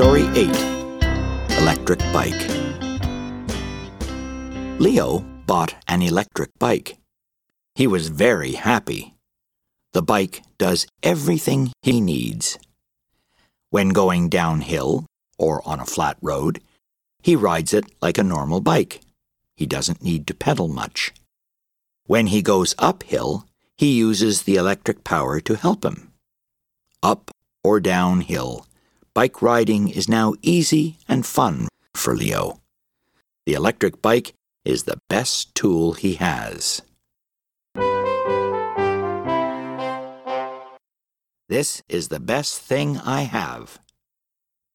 Story 8 Electric Bike. Leo bought an electric bike. He was very happy. The bike does everything he needs. When going downhill or on a flat road, he rides it like a normal bike. He doesn't need to pedal much. When he goes uphill, he uses the electric power to help him. Up or downhill, bike riding is now easy and fun for Leo. The electric bike is the best tool he has. This is the best thing I have.